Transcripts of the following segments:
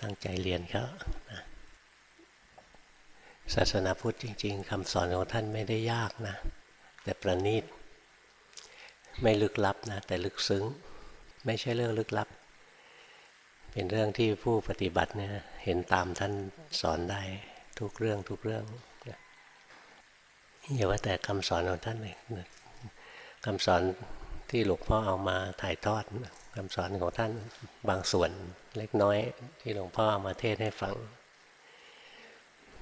ตั้งใจเรียนเขาศาสนาพุทธจริง ๆคำสอนของท่านไม่ได้ยากนะ แต่ประณีต ไม่ลึกลับนะ แต่ลึกซึ้ง ไม่ใช่เรื่องลึกลับ เป็นเรื่องที่ผู้ปฏิบัติเนี่ยเห็นตามท่านสอนได้ทุกเรื่องทุกเรื่องอย่าว่าแต่คำสอนของท่านเลยคำสอนที่หลวงพ่อเอามาถ่ายทอดคำสอนของท่านบางส่วน เล็กน้อย ที่หลวงพ่ออามาเทศให้ฟัง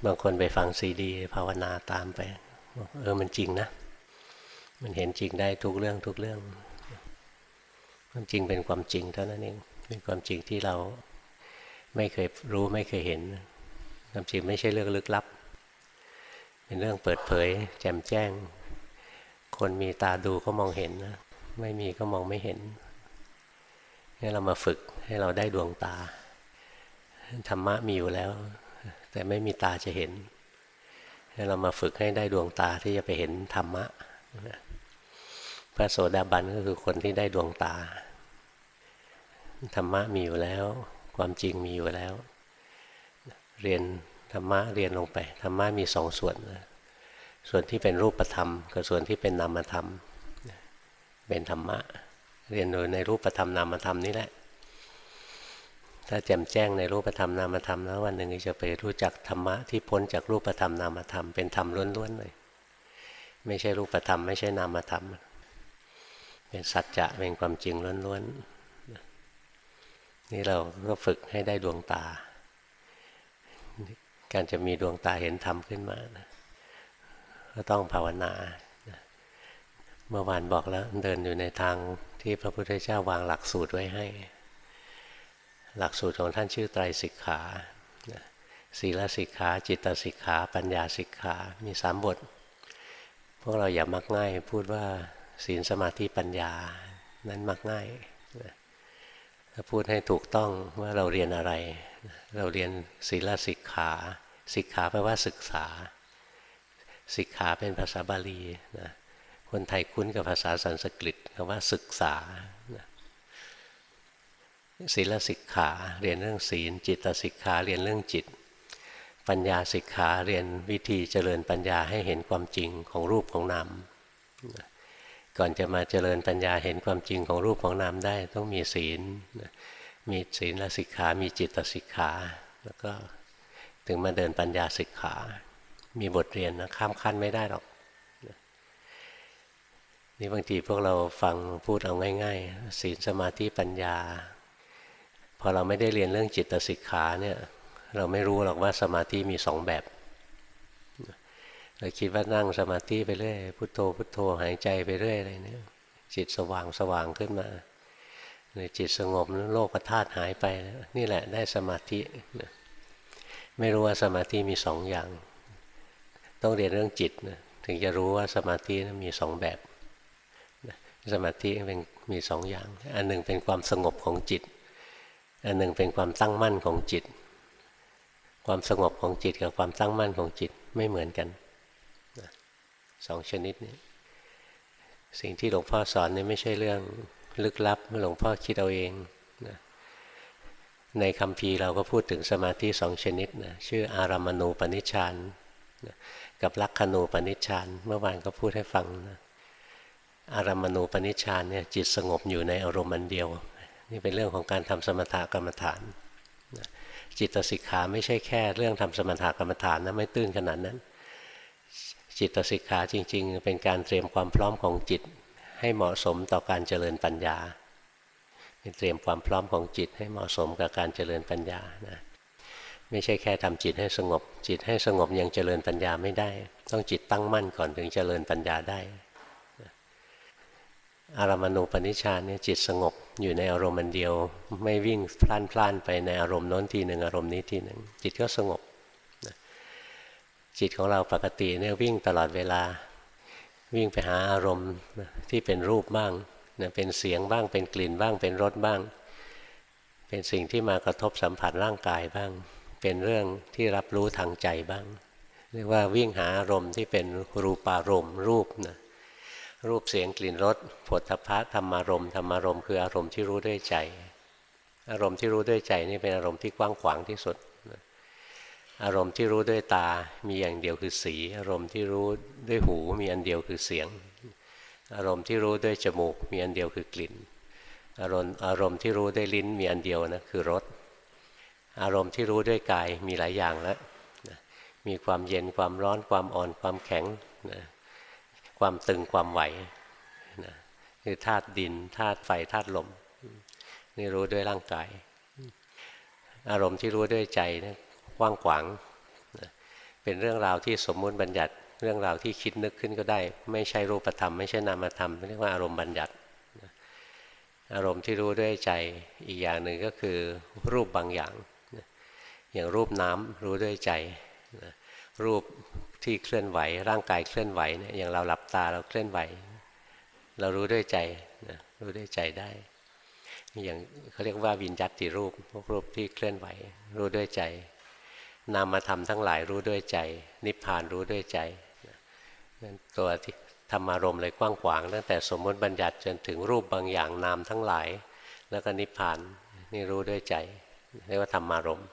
บางคนไปฟังซีดี ภาวนาตามไปเออมันจริงนะ มันเห็นจริงได้ทุกเรื่องทุกเรื่อง ความจริงเป็นความจริงเท่านั้นเองเป็นความจริงที่เราไม่เคยรู้ไม่เคยเห็นความจริงไม่ใช่เรื่องลึกลับ เป็นเรื่องเปิดเผย แจ่มแจ้ง คนมีตาดูก็มองเห็นนะไม่มีก็มองไม่เห็น ให้เรามาฝึกให้เราได้ดวงตา ธรรมะมีอยู่แล้ว แต่ไม่มีตาจะเห็น ให้เรามาฝึกให้ได้ดวงตาที่จะไปเห็นธรรมะ พระโสดาบันก็คือคนที่ได้ดวงตา ธรรมะมีอยู่แล้ว ความจริงมีอยู่แล้ว เรียนธรรมะเรียนลงไป ธรรมะมีสองส่วน ส่วนที่เป็นรูปธรรม กับส่วนที่เป็นนามธรรม เป็นธรรมะ เรียนโดยในรูปธรรมนามธรรมนี่แหละ ถ้าแจ่มแจ้งในรูปธรรมนามธรรมแล้ววันหนึ่งจะไปรู้จักธรรมะที่พ้นจากรูปธรรมนามธรรมเป็นธรรมล้วนๆเลย ไม่ใช่รูปธรรมไม่ใช่นามธรรม เป็นสัจจะเป็นความจริงล้วนๆนี่เราก็ฝึกให้ได้ดวงตา การจะมีดวงตาเห็นธรรมขึ้นมานะก็ต้องภาวนา เมื่อวานบอกแล้วเดินอยู่ในทาง ที่พระพุทธเจ้าวางหลักสูตรไว้ให้ หลักสูตรของท่านชื่อไตรสิกขาศีลสิกขา จิตสิกขา ปัญญาสิกขา มีสามบท พวกเราอย่ามักง่าย พูดว่าศีลสมาธิปัญญา นั้นมักง่ายถ้าพูดให้ถูกต้องว่าเราเรียนอะไร เราเรียนศีลสิกขา สิกขาแปลว่าศึกษา สิกขาเป็นภาษาบาลีนะคนไทยคุ้นกับภาษาสันสกฤต คำว่าศึกษาศีลสิกขาเรียนเรื่องศีล จิตสิกขาเรียนเรื่องจิต ปัญญาสิกขาเรียนวิธีเจริญปัญญาให้เห็นความจริงของรูปของนามก่อนจะมาเจริญปัญญาเห็นความจริงของรูปของนามได้ต้องมีศีลมีศีลสิกขา มีจิตสิกขา แล้วก็ถึงมาเดินปัญญาสิกขา มีบทเรียนนะข้ามขั้นไม่ได้หรอก นี่บางทีพวกเราฟังพูดเอาง่ายๆศีลสมาธิปัญญา พอเราไม่ได้เรียนเรื่องจิตสิกขาเนี่ยเราไม่รู้หรอกว่าสมาธิมีสองแบบเราคิดว่านั่งสมาธิไปเรื่อยพุโทโธพุโทโธหายใจไปเรื่อยอะไรเนี่ยจิตสว่างสว่างขึ้นมาในจิตสงบโลกธาตุหายไปนี่แหละได้สมาธิไม่รู้ว่าสมาธิมีสองอย่าง ต้องเรียนเรื่องจิตนะถึงจะรู้ว่าสมาธิมีสองแบบ สมาธิเป็นมีสองอย่าง อันหนึ่งเป็นความสงบของจิต อันหนึ่งเป็นความตั้งมั่นของจิต ความสงบของจิตกับความตั้งมั่นของจิตไม่เหมือนกันสองชนิดนี้ สิ่งที่หลวงพ่อสอนนี่ไม่ใช่เรื่องลึกลับหลวงพ่อคิดเอาเองนะในคำพีเราก็พูดถึงสมาธิสองชนิดนะชื่ออารามณูปนิชฌานกับลักขณูปนิชฌานเมื่อวานก็พูดให้ฟังนะ อารามณูปนิชฌานเนี่ยจิตสงบอยู่ในอารมณ์อันเดียว นี่เป็นเรื่องของการทำสมถกรรมฐาน จิตสิกขาไม่ใช่แค่เรื่องทำสมถกรรมฐานนะไม่ตื้นขนาดนั้น จิตสิกขาจริง ๆ เป็นการเตรียมความพร้อมของจิต ให้เหมาะสมต่อการเจริญปัญญาเตรียมความพร้อมของจิตให้เหมาะสมกับการเจริญปัญญานะไม่ใช่แค่ทำจิตให้สงบ จิตให้สงบยังเจริญปัญญาไม่ได้ ต้องจิตตั้งมั่นก่อนถึงเจริญปัญญาได้ อารมณูปนิชานเนี่ยจิตสงบอยู่ในอารมณ์เดียว ไม่วิ่งพล่านพล่านไปในอารมณ์โน้นทีหนึ่งอารมณ์นี้ทีหนึ่งจิตก็สงบจิตของเราปกติเนี่ยวิ่งตลอดเวลา วิ่งไปหาอารมณ์ที่เป็นรูปบ้างเป็นเสียงบ้างเป็นกลิ่นบ้าง เป็นรสบ้าง เป็นสิ่งที่มากระทบสัมผัสร่างกายบ้าง เป็นเรื่องที่รับรู้ทางใจบ้าง เรียกว่าวิ่งหาอารมณ์ที่เป็นรูปารมณ์รูปนะ รูปเสียงกลิ่นรสผลทพะธรรมารมธรรมารมคืออารมณ์ที่รู้ด้วยใจ อารมณ์ที่รู้ด้วยใจนี่เป็นอารมณ์ที่กว้างขวางที่สุด อารมณ์ที่รู้ด้วยตามีอย่างเดียวคือสี อารมณ์ที่รู้ด้วยหูมีอันเดียวคือเสียง อารมณ์ที่รู้ด้วยจมูก มีอันเดียวคือกลิ่น อารมณ์อารมณ์ที่รู้ด้วยลิ้นมีอันเดียวนะคือรสอารมณ์ที่รู้ด้วยกายมีหลายอย่างแล้วมีความเย็นความร้อนความอ่อนความแข็งนะ ความตึงความไหวนะคือธาตุดินธาตุไฟธาตุลม นี่รู้ด้วยร่างกาย อารมณ์ที่รู้ด้วยใจนะกว้างขวางนะเป็นเรื่องราวที่สมมุติบัญญัติ เรื่องราวที่คิดนึกขึ้นก็ได้ ไม่ใช่รูปธรรม ไม่ใช่นามธรรมเรียกว่าอารมณ์บัญญัติอารมณ์ที่รู้ด้วยใจอีกอย่างหนึ่งก็คือรูปบางอย่าง อย่างรูปน้ำรู้ด้วยใจรูป ที่เคลื่อนไหว ร่างกายเคลื่อนไหวเนี่ยอย่างเราหลับตาเราเคลื่อนไหว เรารู้ด้วยใจนะรู้ด้วยใจได้ อย่างเขาเรียกว่าวิญญัติรูปพวกรูปที่เคลื่อนไหว รู้ด้วยใจ นามธรรมทั้งหลายรู้ด้วยใจ นิพพานรู้ด้วยใจตัวที่ธรรมารมเลยกว้างขวางตั้งแต่สมมติบัญญัติจนถึงรูปบางอย่างนามทั้งหลาย แล้วก็นิพพานนี่รู้ด้วยใจเรียกว่าธรรมารมณ์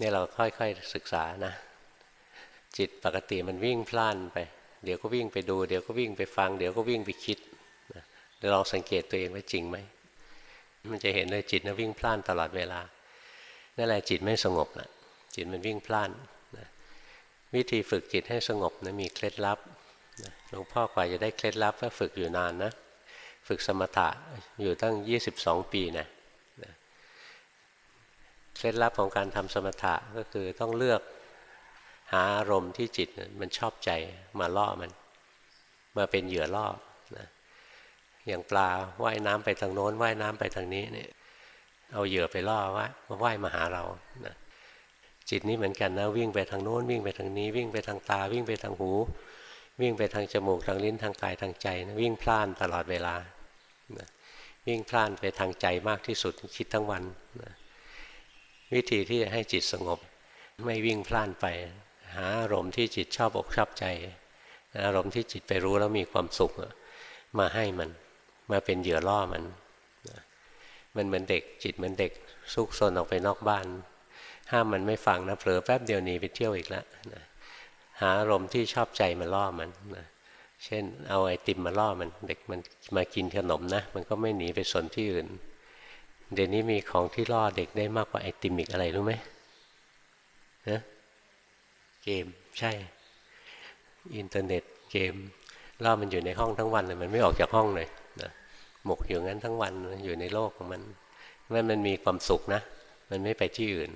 นี่เราค่อยๆศึกษานะ จิตปกติมันวิ่งพล่านไป เดี๋ยวก็วิ่งไปดู เดี๋ยวก็วิ่งไปฟัง เดี๋ยวก็วิ่งไปคิดเดี๋ยวลองสังเกตตัวเองว่าจริงไหม มันจะเห็นเลยจิตนะวิ่งพล่านตลอดเวลา นั่นแหละจิตไม่สงบนะจิตมันวิ่งพล่านนะวิธีฝึกจิตให้สงบนะมีเคล็ดลับหลวงพ่อกว่าจะได้เคล็ดลับก็ฝึกอยู่นานนะ ฝึกสมถะอยู่ตั้ง 22 ปีนะเคล็ดลับของการทำสมถะก็คือต้องเลือก หาอารมณ์ที่จิตมันชอบใจมาล่อมัน มาเป็นเหยื่อล่อนะอย่างปลาว่ายน้ำไปทางโน้นว่ายน้ำไปทางนี้เนี่ยเอาเหยื่อไปล่อว่ามาว่ายมาหาเรานะจิตนี้เหมือนกันนะวิ่งไปทางโน้นวิ่งไปทางนี้ วิ่งไปทางตา วิ่งไปทางหู วิ่งไปทางจมูกทางลิ้นทางกายทางใจนะวิ่งพล่านตลอดเวลานะวิ่งพล่านไปทางใจมากที่สุดคิดทั้งวันนะวิธีที่จะให้จิตสงบ ไม่วิ่งพล่านไป หาอารมณ์ที่จิตชอบอกชอบใจอารมณ์ที่จิตไปรู้แล้วมีความสุขมาให้มัน มาเป็นเหยื่อล่อมัน มันเหมือนเด็กจิตเหมือนเด็กซุกซนออกไปนอกบ้าน ห้ามมันไม่ฟังนะเผลอแป๊บเดียวหนีไปเที่ยวอีกแล้วหาอารมณ์ที่ชอบใจมาล่อมันนะเช่น เอาไอติมมาล่อมัน เด็กมันมากินขนมนะ มันก็ไม่หนีไปสนที่อื่น เดี๋ยวนี้มีของที่ล่อเด็กได้มากกว่าไอติมอีกอะไรรู้ไหมนะ เกมใช่ อินเทอร์เน็ตเกมล่อมันอยู่ในห้องทั้งวันเลยมันไม่ออกจากห้องเลยนะหมกอยู่งั้นทั้งวันอยู่ในโลกของมันมื่มันมีความสุขนะ มันไม่ไปที่อื่น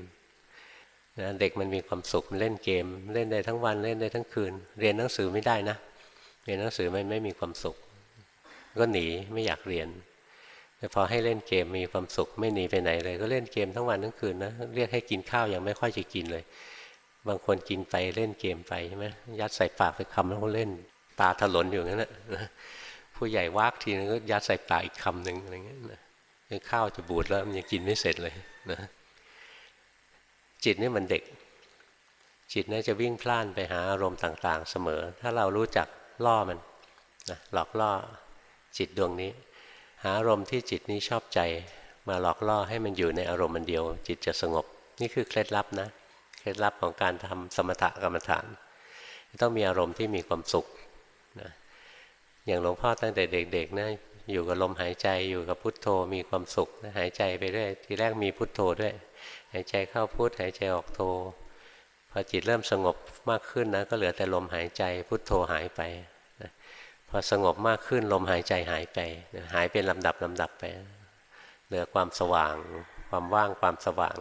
นะเด็กมันมีความสุขมันเล่นเกม เล่นได้ทั้งวันเล่นได้ทั้งคืน เรียนหนังสือไม่ได้นะ เรียนหนังสือมันไม่มีความสุข ก็หนีไม่อยากเรียนแต่พอให้เล่นเกมมีความสุขไม่หนีไปไหนเลย ก็เล่นเกมทั้งวันทั้งคืนนะเรียกให้กินข้าวยังไม่ค่อยจะกินเลย บางคนกินไปเล่นเกมไปใช่ไหมยัดใส่ปากไปคำแล้วก็เล่น ตาถลนอยู่งั้นแหละผู้ใหญ่วากทีนึงก็ยัดใส่ปากอีกคำหนึ่งอะไรเงี้ยนะข้าวจะบูดแล้วมันยังกินไม่เสร็จเลยนะจิตนี่มันเด็ก จิตน่าจะวิ่งพล่านไปหาอารมณ์ต่างๆ เสมอ ถ้าเรารู้จักล่อมันนะหลอกล่อจิตดวงนี้ หาอารมณ์ที่จิตนี้ชอบใจ มาหลอกล่อให้มันอยู่ในอารมณ์มันเดียว จิตจะสงบ นี่คือเคล็ดลับนะ เคล็ดลับของการทำสมถกรรมฐาน ต้องมีอารมณ์ที่มีความสุขนะอย่างหลวงพ่อตั้งแต่เด็กๆนะอยู่กับลมหายใจอยู่กับพุทโธมีความสุขนะหายใจไปเรื่อยทีแรกมีพุทโธด้วย หายใจเข้าพุทหายใจออกโธพอจิตเริ่มสงบมากขึ้นนะก็เหลือแต่ลมหายใจพุทโธหายไปพอสงบมากขึ้นลมหายใจหายไปหายเป็นลำดับลำดับไป เหลือความสว่าง ความว่างความสว่าง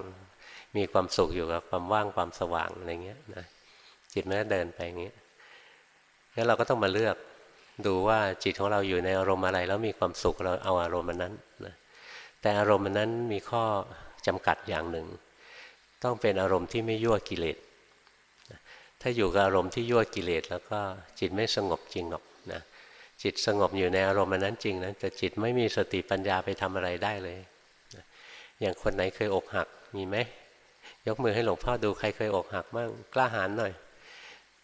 มีความสุขอยู่กับความว่างความสว่างอะไรเงี้ยนะจิตมันก็เดินไปอย่างเงี้ยงั้นเราก็ต้องมาเลือกดูว่าจิตของเราอยู่ในอารมณ์อะไร แล้วมีความสุขเราเอาอารมณ์มันนั้นนะแต่อารมณ์มันนั้นมีข้อจำกัดอย่างหนึ่ง ต้องเป็นอารมณ์ที่ไม่ยั่วกิเลสถ้าอยู่กับอารมณ์ที่ยั่วกิเลสแล้วก็จิตไม่สงบจริงหรอกนะจิตสงบอยู่ในอารมณ์นั้นจริงนะแต่จิตไม่มีสติปัญญาไปทำอะไรได้เลย อย่างคนไหนเคยอกหักมีไหม ยกมือให้หลวงพ่อดูใครเคยอกหักบ้างกล้าหาญหน่อย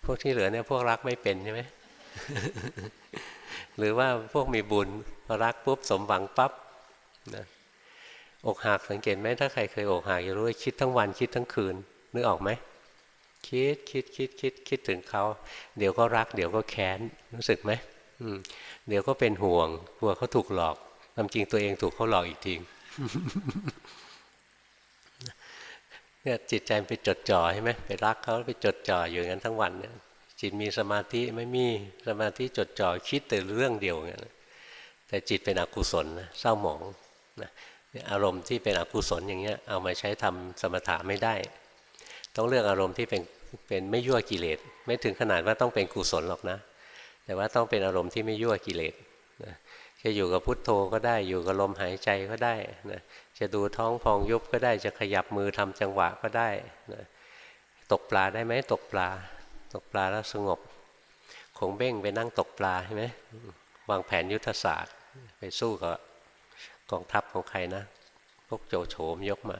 พวกที่เหลือเนี่ยพวกรักไม่เป็นใช่ไหมหรือว่าพวกมีบุญพอรักปุ๊บสมหวังปั๊บนะอกหักสังเกตไหมถ้าใครเคยอกหักจะรู้ว่าคิดทั้งวันคิดทั้งคืนนึกออกไหมคิดคิดคิดคิดคิดถึงเขา เดี๋ยวก็รัก เดี๋ยวก็แค้นรู้สึกไหมเดี๋ยวก็เป็นห่วงกลัวเขาถูกหลอกความจริงตัวเองถูกเขาหลอกอีกที เนี่ยจิตใจไปจดจ่อใช่ไหมไปรักเขาไปจดจ่ออยู่งั้นทั้งวันเนี่ยจิตมีสมาธิไม่มีสมาธิจดจ่อคิดแต่เรื่องเดียวงั้นแต่จิตเป็นอกุศลนะเศร้าหมองนะอารมณ์ที่เป็นอกุศลอย่างเงี้ยเอามาใช้ทำสมถะไม่ได้ ต้องเลือกอารมณ์ที่เป็นเป็นไม่ยั่วกิเลสไม่ถึงขนาดว่าต้องเป็นกุศลหรอกนะ แต่ว่าต้องเป็นอารมณ์ที่ไม่ยั่วกิเลสนะจะอยู่กับพุทโธก็ได้อยู่กับลมหายใจก็ได้นะ จะดูท้องพองยุบก็ได้จะขยับมือทำจังหวะก็ได้นะตกปลาได้ไหมตกปลา ตกปลาแล้วสงบคงเบ้งไปนั่งตกปลาใช่ไหมวางแผนยุทธศาสตร์ ไปสู้กับกองทัพของใครนะพวกโจโฉมยกมา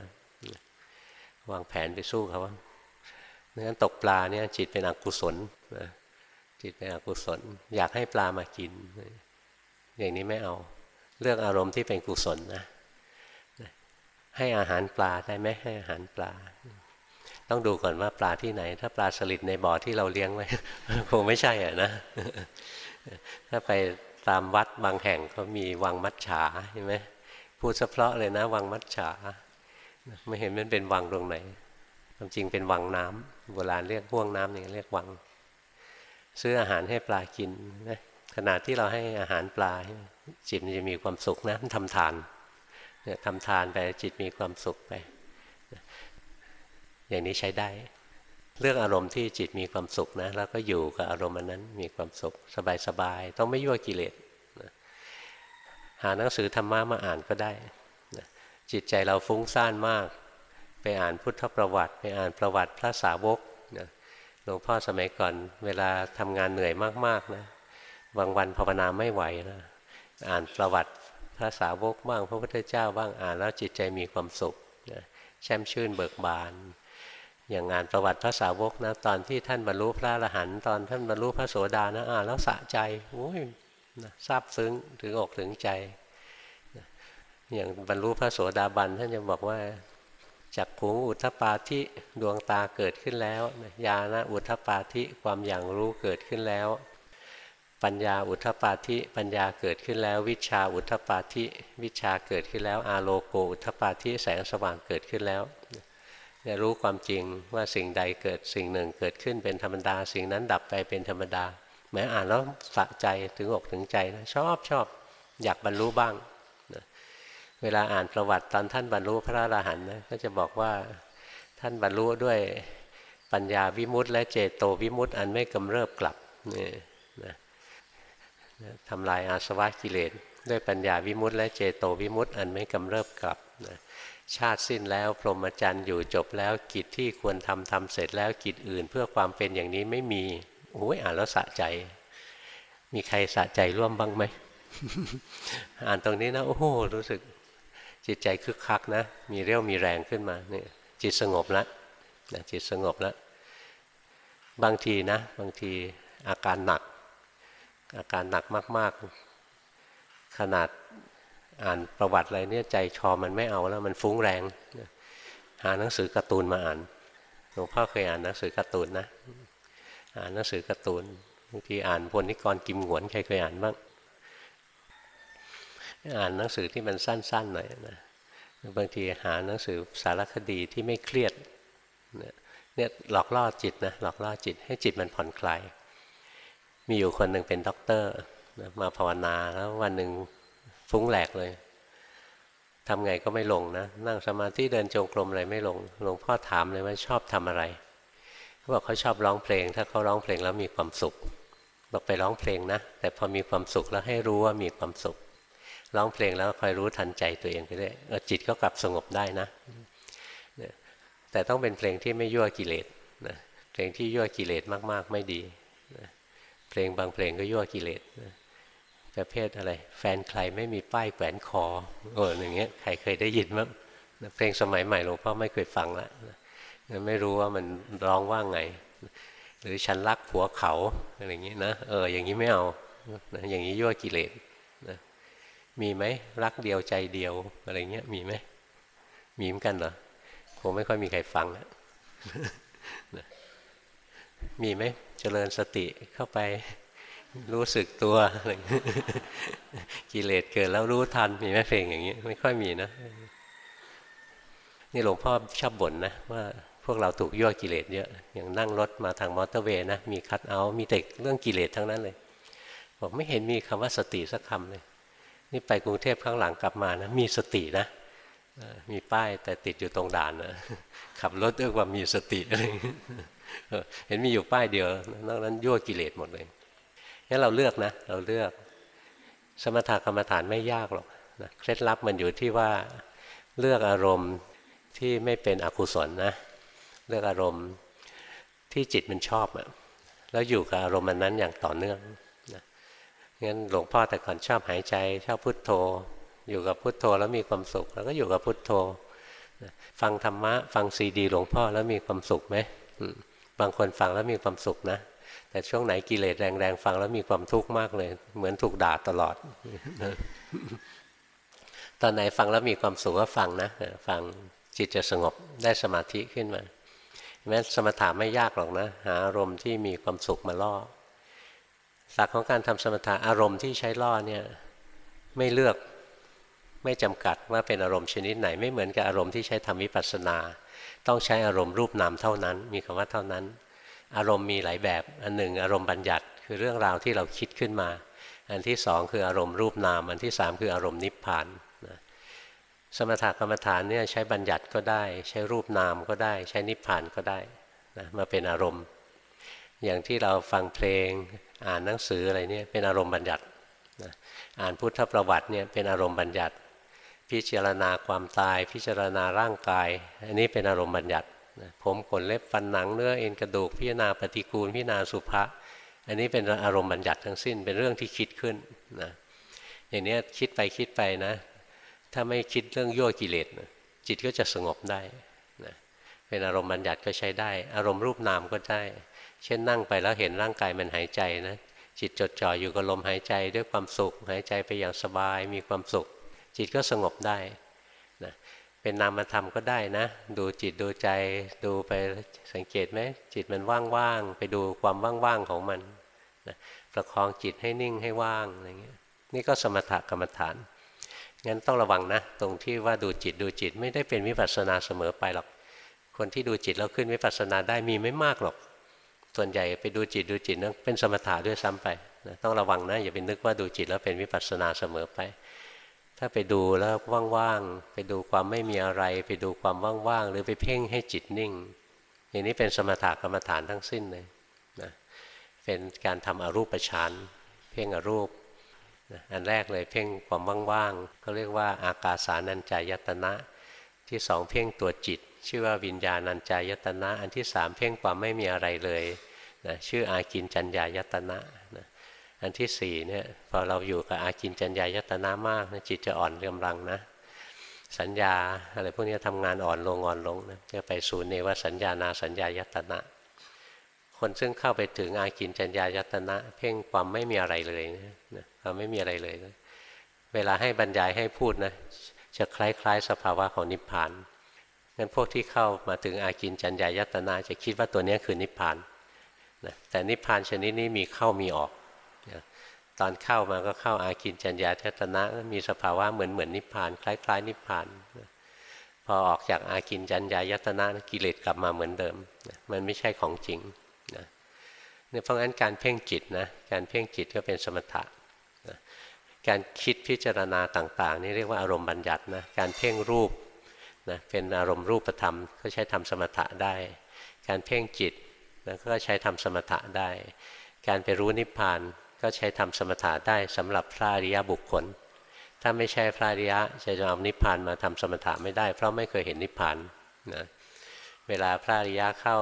วางแผนไปสู้เขาว่าดังนั้นตกปลาเนี่ยจิตเป็นอกุศลนะจิตเป็นอกุศล อยากให้ปลามากิน อย่างนี้ไม่เอา เลือกอารมณ์ที่เป็นกุศลนะ ให้อาหารปลาได้ไหมให้อาหารปลา ต้องดูก่อนว่าปลาที่ไหน ถ้าปลาสลิดในบ่อที่เราเลี้ยงไว้คงไม่ใช่อะนะ ถ้าไปตามวัดบางแห่งเขามีวังมัดฉาใช่ไหมพูดเฉพาะเลยนะ วังมัดฉาไม่เห็นมันเป็นวังตรงไหนความจริงเป็นวังน้ำโบราณเรียกห่วงน้ำอย่างเรียกวัง ซื้ออาหารให้ปลากินนะขณะที่เราให้อาหารปลาจิตมันจะมีความสุขนะมันทำทาน เนี่ยทำทานไปจิตมีความสุขไป อย่างนี้ใช้ได้เรื่องอารมณ์ที่จิตมีความสุขนะ แล้วก็อยู่กับอารมณ์นั้นมีความสุข สบายๆ ต้องไม่ยั่วกิเลสหาหนังสือธรรมะมาอ่านก็ได้จิตใจเราฟุ้งซ่านมาก ไปอ่านพุทธประวัติ ไปอ่านประวัติพระสาวกหลวงพ่อสมัยก่อน เวลาทำงานเหนื่อยมากๆนะบางวันภาวนาไม่ไหวนะอ่านประวัติ พระสาวกบ้าง พระพุทธเจ้าบ้างอ่านแล้วจิตใจมีความสุขนะแช่มชื่นเบิกบาน อย่างงานประวัติพระสาวกนะตอนที่ท่านบรรลุพระอรหันต์ตอนท่านบรรลุพระโสดานะอ่านแล้วสะใจโอ้ยซาบซึ้งถึงอกถึงใจอย่างบรรลุพระโสดาบันท่านจะบอกว่าจากขงอุทปาธิดวงตาเกิดขึ้นแล้วญาณอุทปาธิความอย่างรู้เกิดขึ้นแล้ว ปัญญาอุทปาธิปัญญาเกิดขึ้นแล้ว วิชาอุทปาธิวิชาเกิดขึ้นแล้ว อาโลโกอุทปาธิแสงสว่างเกิดขึ้นแล้วเนี่ยรู้ความจริงว่าสิ่งใดเกิดสิ่งหนึ่งเกิดขึ้นเป็นธรรมดา สิ่งนั้นดับไปเป็นธรรมดาแม้อ่านแล้วสะใจถึงอกถึงใจนะชอบชอบอยากบรรลุบ้างนะเวลาอ่านประวัติตอนท่านบรรลุพระอรหันต์นะก็จะบอกว่าท่านบรรลุด้วยปัญญาวิมุตต์และเจโตวิมุตต์อันไม่กำเริบกลับนี่นะ ทำลายอาสวะกิเลสด้วยปัญญาวิมุตต์และเจโตวิมุตต์อันไม่กำเริบกลับนะชาติสิ้นแล้วพรหมจรรย์อยู่จบแล้วกิจที่ควรทำทำเสร็จแล้วกิจอื่น เพื่อความเป็นอย่างนี้ไม่มีโอ้ยอ่านแล้วสะใจ มีใครสะใจร่วมบ้างไหมอ่านตรงนี้นะโอ้โหรู้สึกจิตใจคึกคักนะ มีเรี่ยวมีแรงขึ้นมาเนี่ยจิตสงบแล้วนะจิตสงบแล้วบางทีนะ บางทีอาการหนัก อาการหนักมาก ๆ ขนาดอ่านประวัติอะไรเนี่ยใจชอมันไม่เอาแล้วมันฟุ้งแรง หาหนังสือการ์ตูนมาอ่านหลวงพ่อเคยอ่านหนังสือการ์ตูนนะอ่านหนังสือการ์ตูนบางทีอ่านพลนิกรกิมหวนใครเคยอ่านบ้างอ่านหนังสือที่มันสั้นๆหน่อยนะบางทีหาหนังสือสารคดีที่ไม่เครียดเนี่ยหลอกล่อจิตนะหลอกล่อจิตให้จิตมันผ่อนคลาย มีอยู่คนหนึ่งเป็นด็อกเตอร์มาภาวนาแล้ววันหนึ่งฟุ้งแหลกเลยทำไงก็ไม่ลงนะ นั่งสมาธิเดินจงกรมอะไรไม่ลงหลวงพ่อถามเลยว่าชอบทำอะไรเขาบอกเขาชอบร้องเพลง ถ้าเขาร้องเพลงแล้วมีความสุขบอกไปร้องเพลงนะ แต่พอมีความสุขแล้วให้รู้ว่ามีความสุข ร้องเพลงแล้วคอยรู้ทันใจตัวเองไปเรื่อยจิตก็กลับสงบได้นะแต่ต้องเป็นเพลงที่ไม่ยั่วกิเลสนะเพลงที่ยั่วกิเลสมากๆไม่ดี เพลงบางเพลงก็ยั่วกิเลสประเภทอะไร แฟนใครไม่มีป้ายแขวนคอเอออย่างเงี้ยใครเคยได้ยินมั้งเพลงสมัยใหม่หลวงพ่อไม่เคยฟังละไม่รู้ว่ามันร้องว่าไง หรือฉันรักผัวเขาอะไรอย่างนี้นะเอออย่างนี้ไม่เอาอย่างนี้ยั่วกิเลสนะมีไหมรักเดียวใจเดียวอะไรเงี้ยมีไหมมีเหมือนกันเหรอคงไม่ค่อยมีใครฟังนะมีไหม เจริญสติเข้าไปรู้สึกตัวอะไรกิเลสเกิดแล้วรู้ทันมีไหมเพลงอย่างนี้ไม่ค่อยมีนะ นี่หลวงพ่อชอบบ่นนะว่าพวกเราถูกยั่วกิเลสเยอะ อย่างนั่งรถมาทางมอเตอร์เวย์นะ มีคัดเอา มีแต่เรื่องกิเลสทั้งนั้นเลย บอกไม่เห็นมีคำว่าสติสักคำเลย นี่ไปกรุงเทพข้างหลังกลับมานะ มีสตินะ มีป้ายแต่ติดอยู่ตรงด่านนะ ขับรถด้วยความมีสติอะไร เห็นมีอยู่ป้ายเดียวนอกนั้นยั่วกิเลสหมดเลยงั้นเราเลือกนะ เราเลือก สมถกรรมฐานไม่ยากหรอกนะเคล็ดลับมันอยู่ที่ว่าเลือกอารมณ์ที่ไม่เป็นอกุศลนะ เลือกอารมณ์ที่จิตมันชอบอะแล้วอยู่กับอารมณ์นั้นอย่างต่อเนื่องนะงั้นหลวงพ่อแต่ก่อนชอบหายใจ ชอบพุทโธ อยู่กับพุทโธแล้วมีความสุข แล้วก็อยู่กับพุทโธ ฟังธรรมะ ฟังซีดีหลวงพ่อแล้วมีความสุขไหม บางคนฟังแล้วมีความสุขนะ แต่ช่วงไหนกิเลสแรงๆฟังแล้วมีความทุกข์มากเลย เหมือนถูกด่าตลอด ตอนไหนฟังแล้วมีความสุขก็ฟังนะฟังจิตจะสงบได้สมาธิขึ้นมาแม้สมถะไม่ยากหรอกนะ หาอารมณ์ที่มีความสุขมาล่อหลักของการทำสมถะอารมณ์ที่ใช้ล่อเนี่ยไม่เลือกไม่จำกัดว่าเป็นอารมณ์ชนิดไหนไม่เหมือนกับอารมณ์ที่ใช้ทำวิปัสสนา ต้องใช้อารมณ์รูปนามเท่านั้น มีคำว่าเท่านั้น อารมณ์มีหลายแบบ อันหนึ่งอารมณ์บัญญัติ คือเรื่องราวที่เราคิดขึ้นมา อันที่สองคืออารมณ์รูปนาม อันที่สามคืออารมณ์นิพพานนะสมถกรรมฐานเนี่ยใช้บัญญัติก็ได้ ใช้รูปนามก็ได้ ใช้นิพพานก็ได้นะมาเป็นอารมณ์ อย่างที่เราฟังเพลง อ่านหนังสืออะไรเนี่ยเป็นอารมณ์บัญญัตินะอ่านพุทธประวัติเนี่ยเป็นอารมณ์บัญญัติ พิจารณาความตาย พิจารณาร่างกาย อันนี้เป็นอารมณ์บัญญัติผมขนเล็บฟันหนังเนื้อเอ็นกระดูกพิจารณาปฏิกูลพิจารณาสุภะอันนี้เป็นอารมณ์บัญญัติทั้งสิ้นเป็นเรื่องที่คิดขึ้นนะอย่างนี้คิดไปคิดไปนะ ถ้าไม่คิดเรื่องยั่วกิเลสจิตก็จะสงบได้นะเป็นอารมณ์บัญญัติก็ใช้ได้ อารมณ์รูปนามก็ได้ เช่นนั่งไปแล้วเห็นร่างกายมันหายใจนะจิตจดจ่ออยู่กับลมหายใจด้วยความสุข หายใจไปอย่างสบายมีความสุข จิตก็สงบได้เป็นนามธรรมก็ได้นะ ดูจิตดูใจดูไปสังเกตไหมจิตมันว่างๆไปดูความว่างๆของมันนะประคองจิตให้นิ่งให้ว่างอะไรเงี้ยนี่ก็สมถกรรมฐานงั้นต้องระวังนะ ตรงที่ว่าดูจิตดูจิตไม่ได้เป็นวิปัสสนาเสมอไปหรอกคนที่ดูจิตแล้วขึ้นวิปัสสนาได้มีไม่มากหรอก ส่วนใหญ่ไปดูจิตดูจิตนั้นเป็นสมถะด้วยซ้ำไปนะต้องระวังนะอย่าไปนึกว่าดูจิตแล้วเป็นวิปัสสนาเสมอไป ถ้าไปดูแล้วว่างๆ ไปดูความไม่มีอะไร ไปดูความว่างๆ หรือไปเพ่งให้จิตนิ่ง อย่างนี้เป็นสมถะกรรมฐานทั้งสิ้นเลยนะเป็นการทำอรูปฌานเพ่งอรูปนะอันแรกเลยเพ่งความว่างๆเขาเรียกว่าอากาสานัญจายตนะ ที่สองเพ่งตัวจิต ชื่อว่าวิญญาณัญจายตนะ อันที่สามเพ่งความไม่มีอะไรเลยนะชื่ออากินจัญญายตนะ อันที่สี่เนี่ยพอเราอยู่กับอากินจัญญายตนามากนะจิตจะอ่อนเรื่มรังนะ สัญญาอะไรพวกนี้ทำงานอ่อนลงอ่อนลงนะจะไปสู่เนวสัญญานาสัญญายตนะ คนซึ่งเข้าไปถึงอากินจัญญายตนะ เพ่งความไม่มีอะไรเลยนะความไม่มีอะไรเลยนะเวลาให้บรรยายให้พูดนะจะคล้ายๆ สภาวะของนิพพานงั้นพวกที่เข้ามาถึงอากินจัญญายตนะจะคิดว่าตัวนี้คือนิพพานนะแต่นิพพานชนิดนี้มีเข้ามีออก ตอนเข้ามาก็เข้าอากินจัญญาเทตนะมีสภาวะเหมือนเหมือนนิพพาน คล้าย ๆ นิพพานพอออกจากอากินจัญญายตนะกิเลสกลับมาเหมือนเดิม มันไม่ใช่ของจริงนะเพราะงั้นการเพ่งจิตนะการเพ่งจิตก็เป็นสมถะนะการคิดพิจารณาต่างๆ นี่เรียกว่าอารมณ์บัญญัตินะการเพ่งรูปนะเป็นอารมณ์รูปธรรมก็ใช้ทำสมถะได้ การเพ่งจิตนะก็ใช้ทำสมถะได้ การไปรู้นิพพาน ก็ใช้ทำสมถะได้สำหรับพระอริยบุคคล ถ้าไม่ใช่พระอริยะจะเอานิพพานมาทำสมถะไม่ได้ เพราะไม่เคยเห็นนิพพานนะเวลาพระอริยะเข้า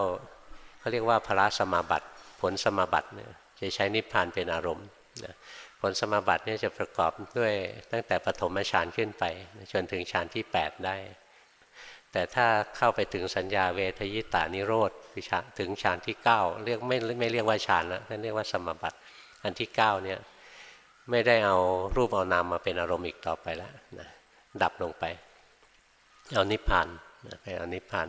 เขาเรียกว่าพระสมาบัติผลสมาบัติเนี่ยจะใช้นิพพานเป็นอารมณ์นะผลสมาบัติเนี่ยจะประกอบด้วยตั้งแต่ปฐมฌานขึ้นไปจนถึงฌานที่ 8 ได้ แต่ถ้าเข้าไปถึงสัญญาเวทยิตานิโรธถึงฌานที่ 9 เรียกไม่ไม่เรียกว่าฌานแล้วนั่นเรียกว่าสมบัติ อันที่เก้าเนี่ยไม่ได้เอารูปเอานามมาเป็นอารมณ์อีกต่อไปแล้วนะดับลงไป เอานิพพานไปเอานิพพาน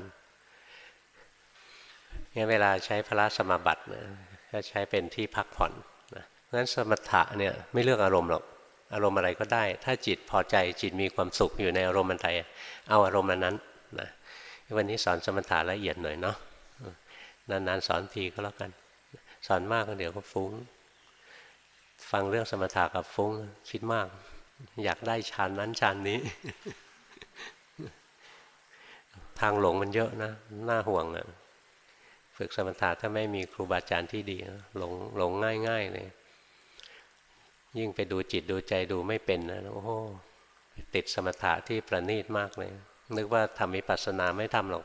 งั้นเวลาใช้พระสมบัตินะก็ใช้เป็นที่พักผ่อนนะงั้นสมถะเนี่ยไม่เลือกอารมณ์หรอกอารมณ์อะไรก็ได้ ถ้าจิตพอใจจิตมีความสุขอยู่ในอารมณ์อันใดเอาอารมณ์นั้นนะวันนี้สอนสมถะละเอียดหน่อยเนาะนานๆสอนทีก็แล้วกัน สอนมากก็เดี๋ยวก็ฟุ้ง ฟังเรื่องสมถะกับฟุ้งคิดมาก อยากได้ฌานนั้นฌานนี้ ทางหลงมันเยอะนะน่าห่วงอะฝึกสมถะถ้าไม่มีครูบาอาจารย์ที่ดีหลงหลงง่าย ๆ เลย ยิ่งไปดูจิตดูใจดูไม่เป็นนะโอ้โหติดสมถะที่ประณีตมากเลย นึกว่าทำมิปัสสนาไม่ทำหรอก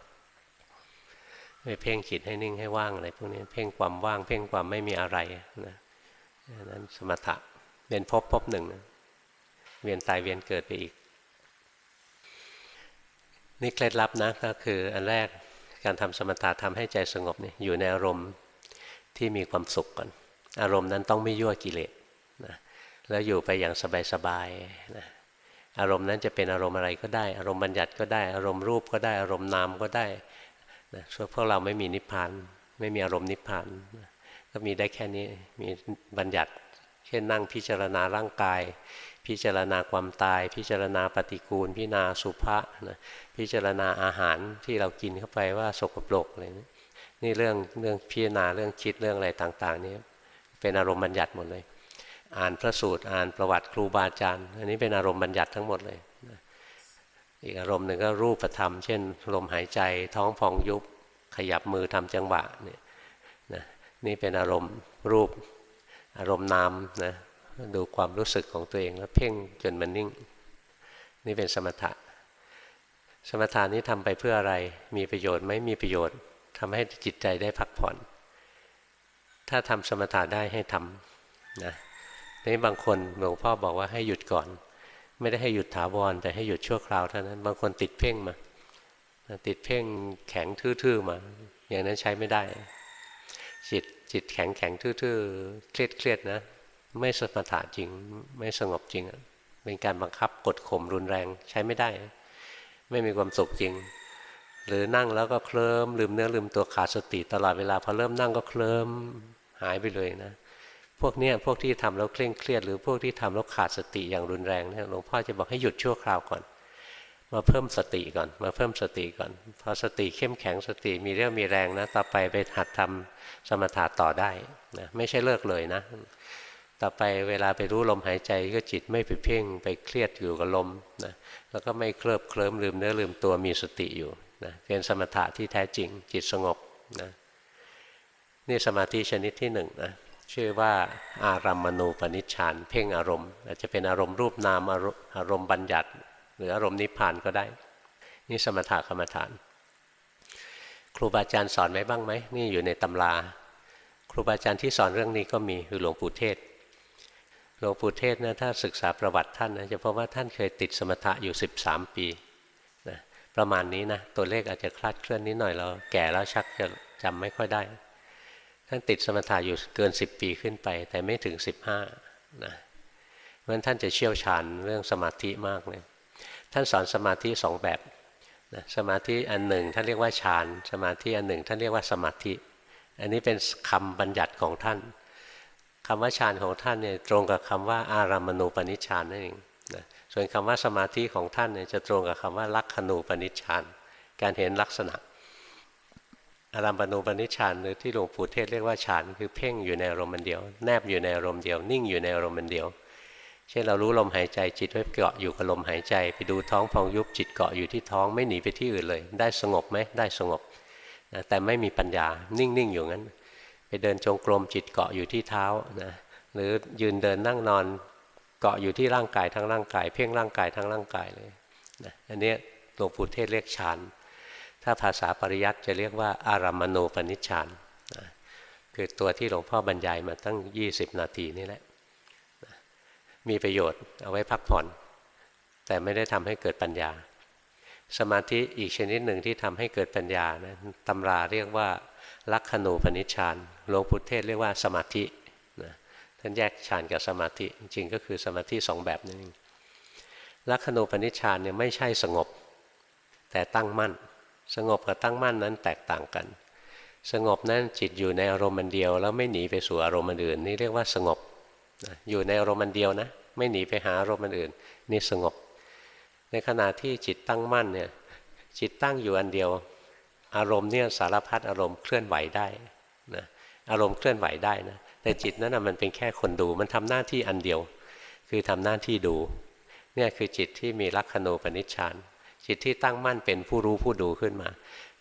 ไปเพ่งจิตให้นิ่งให้ว่างอะไรพวกนี้เพ่งความว่าง เพ่งความไม่มีอะไรนะ นั้นสมถะเวียนพบพบหนึ่งนะเวียนตายเวียนเกิดไปอีก นี่เคล็ดลับนะก็คืออันแรกการทำสมถะทำให้ใจสงบเนี่ยอยู่ในอารมณ์ที่มีความสุขก่อน อารมณ์นั้นต้องไม่ยั่วกิเลสนะแล้วอยู่ไปอย่างสบายๆนะอารมณ์นั้นจะเป็นอารมณ์อะไรก็ได้ อารมณ์บัญญัติก็ได้ อารมณ์รูปก็ได้ อารมณ์นามก็ได้นะพวกเราไม่มีนิพพาน ไม่มีอารมณ์นิพพานนะ ก็มีได้แค่นี้มีบัญญัติ เช่นนั่งพิจารณาร่างกาย พิจารณาความตาย พิจารณาปฏิกูล พิจารณาสุภะนะพิจารณาอาหารที่เรากินเข้าไปว่าสกปรกอะไรนี่นี่เรื่องเรื่องพิจารณาเรื่องคิดเรื่องอะไรต่างๆนี่เป็นอารมณ์บัญญัติหมดเลย อ่านพระสูตรอ่านประวัติครูบาอาจารย์อันนี้เป็นอารมณ์บัญญัติทั้งหมดเลยอีกอารมณ์หนึ่งก็รูปธรรม เช่นลมหายใจท้องพองยุบขยับมือทำจังหวะเนี่นะ นี่เป็นอารมณ์รูป อารมณ์นามนะดูความรู้สึกของตัวเองแล้วเพ่งจนมันนิ่ง นี่เป็นสมถะ สมถานี้ทำไปเพื่ออะไร มีประโยชน์ไหมมีประโยชน์ทำให้จิตใจได้พักผ่อน ถ้าทำสมถะได้ให้ทำนะนี้บางคนหลวงพ่อบอกว่าให้หยุดก่อน ไม่ได้ให้หยุดถาวรแต่ให้หยุดชั่วคราวเท่านั้นบางคนติดเพ่งมาติดเพ่งแข็งทื่อๆมา อย่างนั้นใช้ไม่ได้ จิตจิตแข็งแข็งทื่อๆเครียดเครียดนะ ไม่สมถะจริงไม่สงบจริงเป็นการบังคับกดข่มรุนแรงใช้ไม่ได้ ไม่มีความสุขจริง หรือนั่งแล้วก็เคลิ้มลืมเนื้อลืมตัวขาดสติตลอดเวลาพอเริ่มนั่งก็เคลิ้มหายไปเลยนะพวกเนี้ยพวกที่ทำแล้วเคร่งเครียดหรือพวกที่ทำแล้วขาดสติอย่างรุนแรงเนี่ยหลวงพ่อจะบอกให้หยุดชั่วคราวก่อน มาเพิ่มสติก่อน มาเพิ่มสติก่อนพอสติเข้มแข็งสติมีเรี่ยวมีแรงนะ ต่อไปไปหัดทำสมถะต่อได้นะไม่ใช่เลิกเลยนะ ต่อไปเวลาไปรู้ลมหายใจก็จิตไม่ไปเพ่งไปเครียดอยู่กับลมนะแล้วก็ไม่เคลิบเคลิ้มลืมเนื้อลืมตัวมีสติอยู่นะเป็นสมถะที่แท้จริงจิตสงบนะนี่สมาธิชนิดที่หนึ่งนะชื่อว่าอารัมมณูปนิชฌานเพ่งอารมณ์อาจจะเป็นอารมณ์รูปนามอารมณ์บัญญัติ หรืออารมณ์นิพพานก็ได้ นี่สมถะกรรมฐาน ครูบาอาจารย์สอนไว้บ้างไหมนี่อยู่ในตำราครูบาอาจารย์ที่สอนเรื่องนี้ก็มีคือหลวงปู่เทศ หลวงปู่เทศนะถ้าศึกษาประวัติท่านนะจะพบว่าท่านเคยติดสมถะอยู่ 13 ปีนะประมาณนี้นะตัวเลขอาจจะคลาดเคลื่อนนิดหน่อยเราแก่แล้วชักจะจำไม่ค่อยได้ ท่านติดสมถะอยู่เกิน 10 ปีขึ้นไป แต่ไม่ถึง 15นะเพราะท่านจะเชี่ยวชาญเรื่องสมาธิมากเลย ท่านสอนสมาธิสองแบบนะสมาธิอันหนึ่งท่านเรียกว่าฌานสมาธิอันหนึ่งท่านเรียกว่าสมาธิ อันนี้เป็นคำบัญญัติของท่านคำว่าฌานของท่านเนี่ยตรงกับคำว่าอารัมณูปนิชฌานนั่นเองนะส่วนคำว่าสมาธิของท่านเนี่ยจะตรงกับคำว่าลักขณูปนิชฌานการเห็นลักษณะอารัมมณูปนิชฌานหรือที่หลวงปู่เทศเรียกว่าฌานคือเพ่งอยู่ในอารมณ์เดียว แนบอยู่ในอารมณ์เดียว นิ่งอยู่ในอารมณ์เดียว เช่นเรารู้ลมหายใจจิตไว้เกาะอยู่กับลมหายใจ ไปดูท้องพองยุบจิตเกาะอยู่ที่ท้องไม่หนีไปที่อื่นเลย ได้สงบไหมได้สงบนะแต่ไม่มีปัญญานิ่งๆอยู่งั้น ไปเดินจงกรมจิตเกาะอยู่ที่เท้านะหรือยืนเดินนั่งนอนเกาะอยู่ที่ร่างกายทั้งร่างกาย เพ่งร่างกายทั้งร่างกายเลยนะอันนี้หลวงปู่เทศเรียกฌานถ้าภาษาปริยัติจะเรียกว่าอารัมมณูปนิชฌานนะคือตัวที่หลวงพ่อ บรรยายมาตั้ง 20 นาทีนี่แหละ มีประโยชน์เอาไว้พักผ่อน แต่ไม่ได้ทำให้เกิดปัญญา สมาธิอีกชนิดหนึ่งที่ทำให้เกิดปัญญานะตำราเรียกว่าลักขณูปนิชฌานหลวงปู่เทศเรียกว่าสมาธิท่านแยกฌานกับสมาธิ จริงก็คือสมาธิสองแบบนั่นเองลักขณูปนิชฌานเนี่ยไม่ใช่สงบ แต่ตั้งมั่น สงบกับตั้งมั่นนั้นแตกต่างกัน สงบนั้นจิตอยู่ในอารมณ์เดียว แล้วไม่หนีไปสู่อารมณ์อื่นนี่เรียกว่าสงบ อยู่ในอารมณ์มันเดียวนะ ไม่หนีไปหาอารมณ์อื่น นี่สงบ ในขณะที่จิตตั้งมั่นเนี่ยจิตตั้งอยู่อันเดียว อารมณ์เนี่ยสารพัดอารมณ์เคลื่อนไหวได้นะอารมณ์เคลื่อนไหวได้นะแต่จิตนั้นนะมันเป็นแค่คนดูมันทำหน้าที่อันเดียว คือทำหน้าที่ดูเนี่ยคือจิตที่มีลักขณูปนิชฌานจิตที่ตั้งมั่นเป็นผู้รู้ผู้ดูขึ้นมา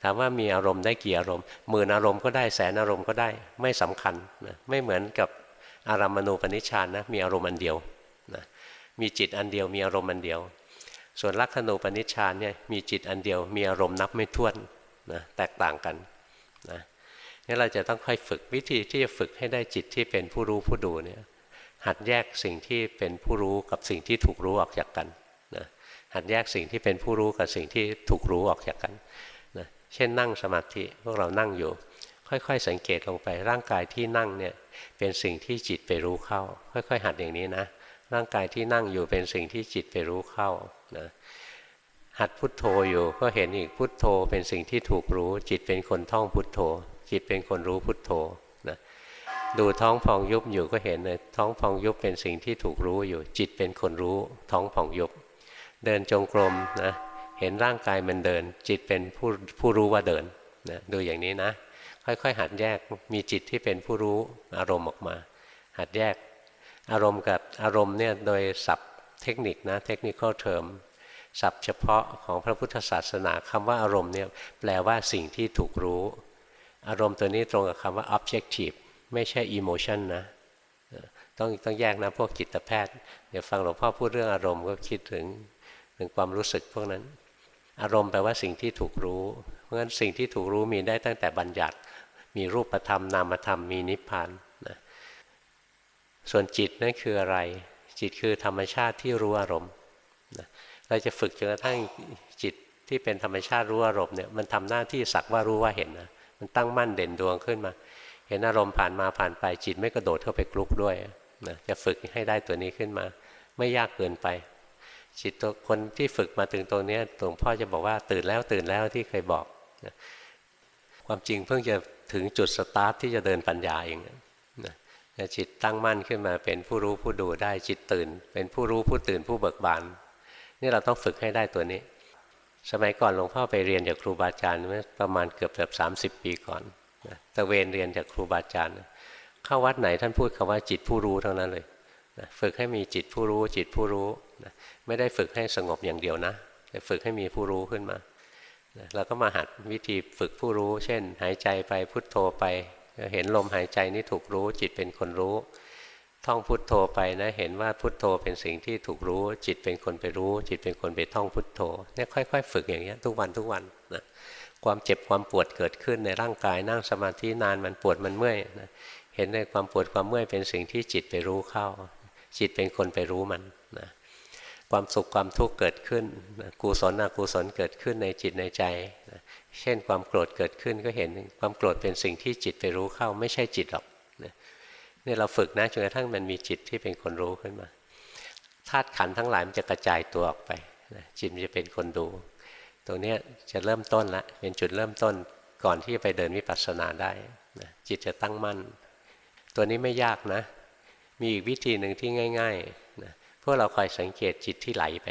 ถามว่ามีอารมณ์ได้กี่อารมณ์หมื่นอารมณ์ก็ได้แสนอารมณ์ก็ได้ไม่สำคัญนะไม่เหมือนกับ อารามณูปนิชฌานนะมีอารมณ์อันเดียวนะมีจิตอันเดียวมีอารมณ์อันเดียว ส่วนลักขณูปนิชฌานเนี่ยมีจิตอันเดียว มีอารมณ์นับไม่ถ้วนนะแตกต่างกันนะนี่เราจะต้องค่อยฝึกวิธีที่จะฝึกให้ได้จิตที่เป็นผู้รู้ผู้ดูเนี่ยหัดแยกสิ่งที่เป็นผู้รู้กับสิ่งที่ถูกรู้ออกจากกันนะหัดแยกสิ่งที่เป็นผู้รู้กับสิ่งที่ถูกรู้ออกจากกันนะเช่นนั่งสมาธิพวกเรานั่งอยู่ ค่อยๆ สังเกตลงไปร่างกายที่นั่งเนี่ย เป็นสิ่งที่จิตไปรู้เข้า ค่อย ๆ หัดอย่างนี้นะ ร่างกายที่นั่งอยู่เป็นสิ่งที่จิตไปรู้เข้านะหัดพุทโธอยู่ก็เห็นอีกพุทโธ เป็นสิ่งที่ถูกรู้ จิตเป็นคนท่องพุทโธ จิตเป็นคนรู้พุทโธนะดูท้องพองยุบอยู่ก็เห็นเลยท้องพองยุบเป็นสิ่งที่ถูกรู้อยู่ จิตเป็นคนรู้ท้องพองยุบเดินจงกรมนะเห็นร่างกายมันเดิน จิตเป็นผู้ผู้รู้ว่าเดินนะดูอย่างนี้นะ ค่อยๆ หัดแยกมีจิตที่เป็นผู้รู้อารมณ์ออกมา หัดแยกอารมณ์กับอารมณ์เนี่ยโดยศัพท์เทคนิคนะเทคนิคเทอมศัพท์เฉพาะของพระพุทธศาสนาคำว่าอารมณ์เนี่ยแปลว่าสิ่งที่ถูกรู้ อารมณ์ตัวนี้ตรงกับคำว่า objective ไม่ใช่ emotion นะต้องต้องแยกนะพวกจิตแพทย์เดี๋ยวฟังหลวงพ่อพูดเรื่องอารมณ์ก็คิดถึงถึงความรู้สึกพวกนั้น อารมณ์แปลว่าสิ่งที่ถูกรู้ เพราะฉะนั้นสิ่งที่ถูกรู้มีได้ตั้งแต่บัญญัติ มีรูปธรรมนามธรรมมีนิพพานนะส่วนจิตนั่นคืออะไร จิตคือธรรมชาติที่รู้อารมณ์นะเราจะฝึกจนกระทั่งจิตที่เป็นธรรมชาติรู้อารมณ์เนี่ยมันทำหน้าที่สักว่ารู้ว่าเห็นนะมันตั้งมั่นเด่นดวงขึ้นมา เห็นอารมณ์ผ่านมาผ่านไปจิตไม่กระโดดเข้าไปกลุกด้วยนะจะฝึกให้ได้ตัวนี้ขึ้นมา ไม่ยากเกินไป จิตตัวคนที่ฝึกมาถึงตรงนี้หลวงพ่อจะบอกว่าตื่นแล้วตื่นแล้วที่เคยบอกนะความจริงเพิ่งจะ ถึงจุดสตาร์ทที่จะเดินปัญญาเองนะจิตตั้งมั่นขึ้นมาเป็นผู้รู้ผู้ดูได้จิตตื่น เป็นผู้รู้ผู้ตื่นผู้เบิกบานนี่เราต้องฝึกให้ได้ตัวนี้ สมัยก่อนหลวงพ่อไปเรียนจากครูบาอาจารย์เมื่อประมาณเกือบเกือบสาปีก่อนนะตะเวนเรียนจากครูบาอาจารย์เข้าวัดไหนท่านพูดคำว่าจิตผู้รู้ทั้งนั้นเลยนะฝึกให้มีจิตผู้รู้จิตผู้รู้นะไม่ได้ฝึกให้สงบอย่างเดียวนะแต่ฝึกให้มีผู้รู้ขึ้นมา เราก็มาหัดวิธีฝึกผู้รู้ เช่น หายใจไปพุทโธไปเห็นลมหายใจนี่ถูกรู้จิตเป็นคนรู้ ท่องพุทโธไปนะเห็นว่าพุทโธเป็นสิ่งที่ถูกรู้ จิตเป็นคนไปรู้ จิตเป็นคนไปท่องพุทโธเนี่ยค่อย ๆ ฝึกอย่างเงี้ยทุกวันทุกวันนะความเจ็บความปวดเกิดขึ้นในร่างกายนั่งสมาธินานมันปวดมันเมื่อยนะเห็นในความปวดความเมื่อยเป็นสิ่งที่จิตไปรู้เข้า จิตเป็นคนไปรู้มัน ความสุขความทุกข์เกิดขึ้นกุศลอกุศลเกิดขึ้นในจิตในใจ เช่นความโกรธเกิดขึ้นก็เห็นความโกรธเป็นสิ่งที่จิตไปรู้เข้าไม่ใช่จิตหรอกเนี่ยเราฝึกนะจนกระทั่งมันมีจิตที่เป็นคนรู้ขึ้นมาธาตุขันทั้งหลายมันจะกระจายตัวออกไปจิตมันจะเป็นคนดู ตรงนี้จะเริ่มต้นละเป็นจุดเริ่มต้นก่อนที่จะไปเดินวิปัสสนาได้จิตจะตั้งมั่น ตัวนี้ไม่ยากนะ มีอีกวิธีหนึ่งที่ง่าย ๆ วกเราคอยสังเกตจิตที่ไหลไป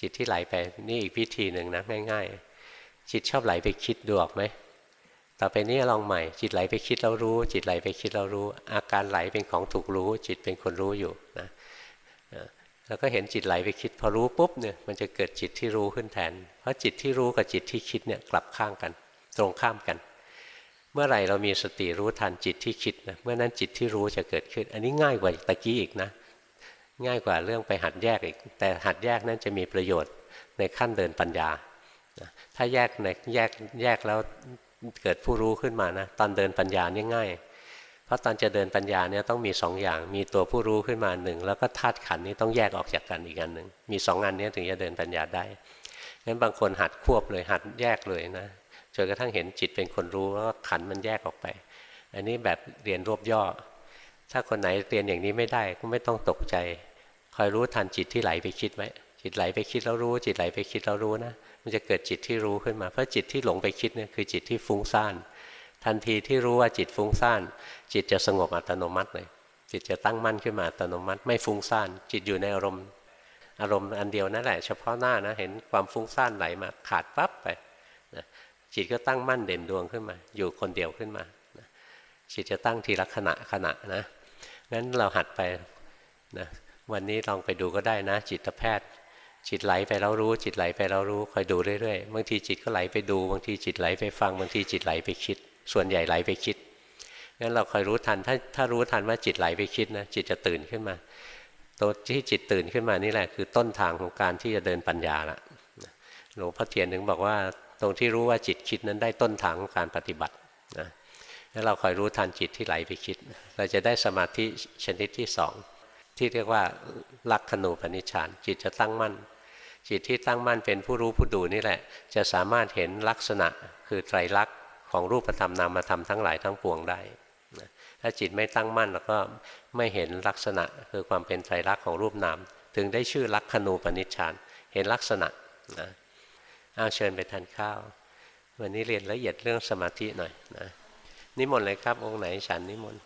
จิตที่ไหลไปนี่อีกวิธีหนึ่งนะง่าย ๆ จิตชอบไหลไปคิดดูออกไหมต่อไปนี้ลองใหม่ จิตไหลไปคิดแล้วรู้ จิตไหลไปคิดแล้วรู้ อาการไหลเป็นของถูกรู้ จิตเป็นคนรู้อยู่นะแล้วก็เห็นจิตไหลไปคิดพอรู้ปุ๊บเนี่ยมันจะเกิดจิตที่รู้ขึ้นแทน เพราะจิตที่รู้กับจิตที่คิดเนี่ยกลับข้างกัน ตรงข้ามกัน เมื่อไหร่เรามีสติรู้ทันจิตที่คิดนะเมื่อนั้นจิตที่รู้จะเกิดขึ้น อันนี้ง่ายกว่าตะกี้อีกนะ ง่ายกว่าเรื่องไปหัดแยกอีก แต่หัดแยกนั้นจะมีประโยชน์ในขั้นเดินปัญญา ถ้าแยกในแยกแยกแล้วเกิดผู้รู้ขึ้นมานะตอนเดินปัญญานี่ง่าย เพราะตอนจะเดินปัญญาเนี่ยต้องมีสองอย่าง มีตัวผู้รู้ขึ้นมาหนึ่งแล้วก็ธาตุขันนี้ต้องแยกออกจากกันอีกอันหนึ่งมีสองอันนี้ถึงจะเดินปัญญาได้งั้นบางคนหัดควบเลยหัดแยกเลยนะจนกระทั่งเห็นจิตเป็นคนรู้แล้วขันมันแยกออกไป อันนี้แบบเรียนรวบย่อ ถ้าคนไหนเรียนอย่างนี้ไม่ได้ก็ไม่ต้องตกใจ อยรู้ทันจิตที่ไหลไปคิดไว้ จิตไหลไปคิดแล้วรู้ จิตไหลไปคิดแล้วรู้นะ มันจะเกิดจิตที่รู้ขึ้นมา เพราะจิตที่หลงไปคิดเนี่ยคือจิตที่ฟุ้งซ่าน ทันทีที่รู้ว่าจิตฟุ้งซ่าน จิตจะสงบอัตโนมัติเลย จิตจะตั้งมั่นขึ้นมาอัตโนมัติ ไม่ฟุ้งซ่าน จิตอยู่ในอารมณ์ อารมณ์อันเดียวนั่นแหละ เฉพาะหน้านะ เห็นความฟุ้งซ่านไหลมาขาดปั๊บไปนะจิตก็ตั้งมั่นเด่นดวงขึ้นมา อยู่คนเดียวขึ้นมานะจิตจะตั้งทีละขณะขณะนะ งั้นเราหัดไปนะ วันนี้ลองไปดูก็ได้นะ จิตแพทย์ จิตไหลไปแล้วรู้ จิตไหลไปแล้วรู้คอยดูเรื่อยๆบางทีจิตก็ไหลไปดูบางทีจิตไหลไปฟังบางทีจิตไหลไปคิด ส่วนใหญ่ไหลไปคิดงั้นเราคอยรู้ทันถ้าถ้ารู้ทันว่าจิตไหลไปคิดนะจิตจะตื่นขึ้นมาตัวที่จิตตื่นขึ้นมานี่แหละคือต้นทางของการที่จะเดินปัญญาละหลวงพ่อเทียนถึงบอกว่าตรงที่รู้ว่าจิตคิดนั้นได้ต้นทางของการปฏิบัตินะแล้วเราคอยรู้ทันจิตที่ไหลไปคิด เราจะได้สมาธิชนิดที่สอง ที่เรียกว่าลักขณูปนิชฌานจิตจะตั้งมั่น จิตที่ตั้งมั่นเป็นผู้รู้ผู้ดูนี่แหละ จะสามารถเห็นลักษณะคือไตรลักษณ์ของรูปธรรมนามธรรมทั้งหลายทั้งปวงได้ถ้าจิตไม่ตั้งมั่นแล้วก็ไม่เห็นลักษณะคือความเป็นไตรลักษณ์ของรูปนาม ถึงได้ชื่อลักขณูปนิชฌานเห็นลักษณะนะเอาเชิญไปทานข้าว วันนี้เรียนละเอียดเรื่องสมาธิหน่อยนะนิมนต์เลยครับองค์ไหนฉันนิมนต์